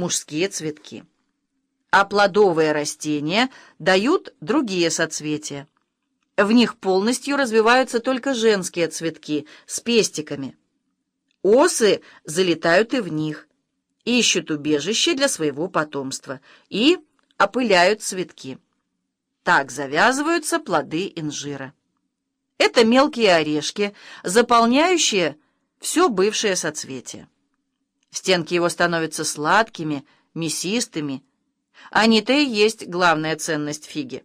мужские цветки. А плодовые растения дают другие соцветия. В них полностью развиваются только женские цветки с пестиками. Осы залетают и в них, ищут убежище для своего потомства и опыляют цветки. Так завязываются плоды инжира. Это мелкие орешки, заполняющие все бывшее соцветие. Стенки его становятся сладкими, мясистыми. Они-то и есть главная ценность фиги.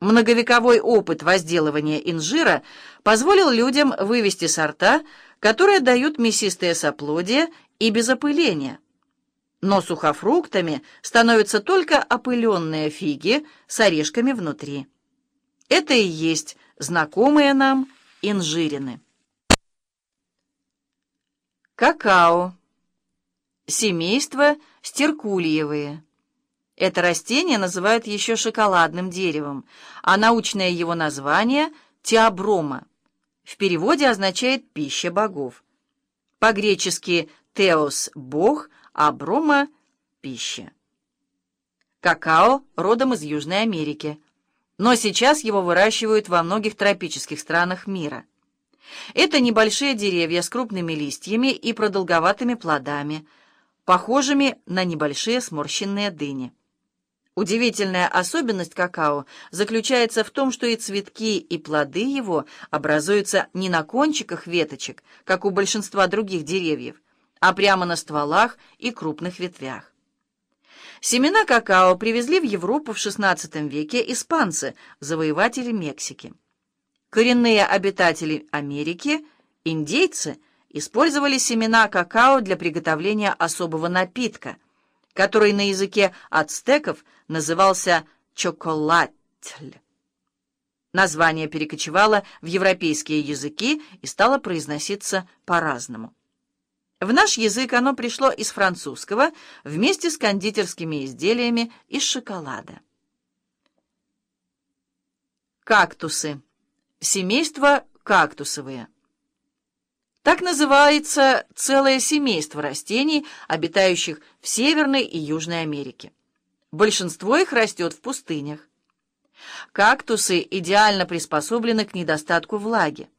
Многовековой опыт возделывания инжира позволил людям вывести сорта, которые дают мясистые соплодия и без опыления. Но сухофруктами становятся только опыленные фиги с орешками внутри. Это и есть знакомые нам инжирины. Какао. Семейство стеркульевые. Это растение называют еще шоколадным деревом, а научное его название – теоброма. В переводе означает «пища богов». По-гречески «теос» – «бог», а «брома» – «пища». Какао родом из Южной Америки, но сейчас его выращивают во многих тропических странах мира. Это небольшие деревья с крупными листьями и продолговатыми плодами, похожими на небольшие сморщенные дыни. Удивительная особенность какао заключается в том, что и цветки, и плоды его образуются не на кончиках веточек, как у большинства других деревьев, а прямо на стволах и крупных ветвях. Семена какао привезли в Европу в XVI веке испанцы, завоеватели Мексики. Коренные обитатели Америки, индейцы, использовали семена какао для приготовления особого напитка – который на языке ацтеков назывался чоколатль. Название перекочевало в европейские языки и стало произноситься по-разному. В наш язык оно пришло из французского вместе с кондитерскими изделиями из шоколада. Кактусы. Семейство кактусовые. Так называется целое семейство растений, обитающих в Северной и Южной Америке. Большинство их растет в пустынях. Кактусы идеально приспособлены к недостатку влаги.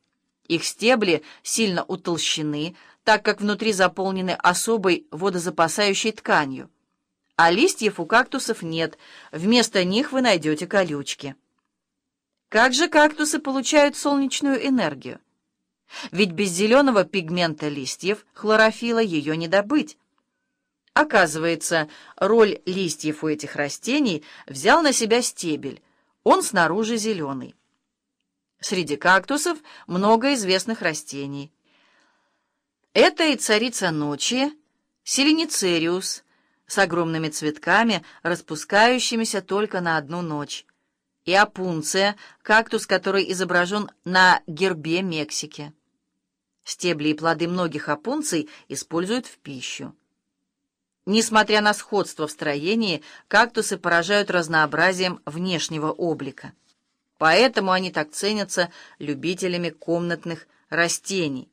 Их стебли сильно утолщены, так как внутри заполнены особой водозапасающей тканью. А листьев у кактусов нет, вместо них вы найдете колючки. Как же кактусы получают солнечную энергию? Ведь без зеленого пигмента листьев, хлорофила, ее не добыть. Оказывается, роль листьев у этих растений взял на себя стебель. Он снаружи зеленый. Среди кактусов много известных растений. Это и царица ночи, селеницериус, с огромными цветками, распускающимися только на одну ночь, и опунция, кактус, который изображен на гербе Мексики. Стебли и плоды многих опунций используют в пищу. Несмотря на сходство в строении, кактусы поражают разнообразием внешнего облика. Поэтому они так ценятся любителями комнатных растений.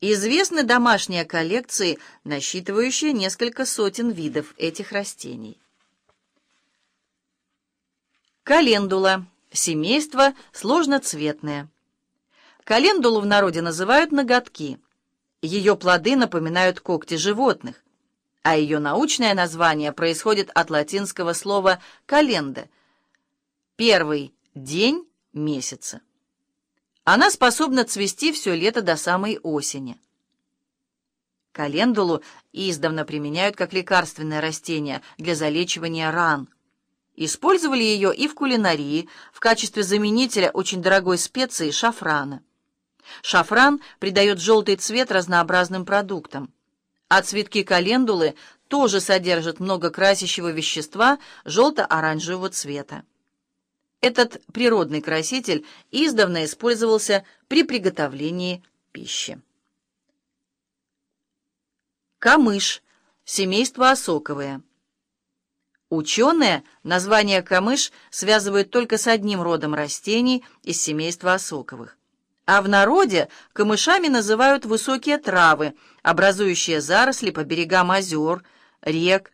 Известны домашние коллекции, насчитывающие несколько сотен видов этих растений. Календула. Семейство сложноцветное. Календулу в народе называют ноготки. Ее плоды напоминают когти животных, а ее научное название происходит от латинского слова «календа» — первый день месяца. Она способна цвести все лето до самой осени. Календулу издавна применяют как лекарственное растение для залечивания ран. Использовали ее и в кулинарии в качестве заменителя очень дорогой специи шафрана. Шафран придает желтый цвет разнообразным продуктам. А цветки календулы тоже содержат много красящего вещества желто-оранжевого цвета. Этот природный краситель издавна использовался при приготовлении пищи. Камыш. Семейство осоковые. Ученые название камыш связывают только с одним родом растений из семейства осоковых. а в народе камышами называют высокие травы, образующие заросли по берегам озер, рек,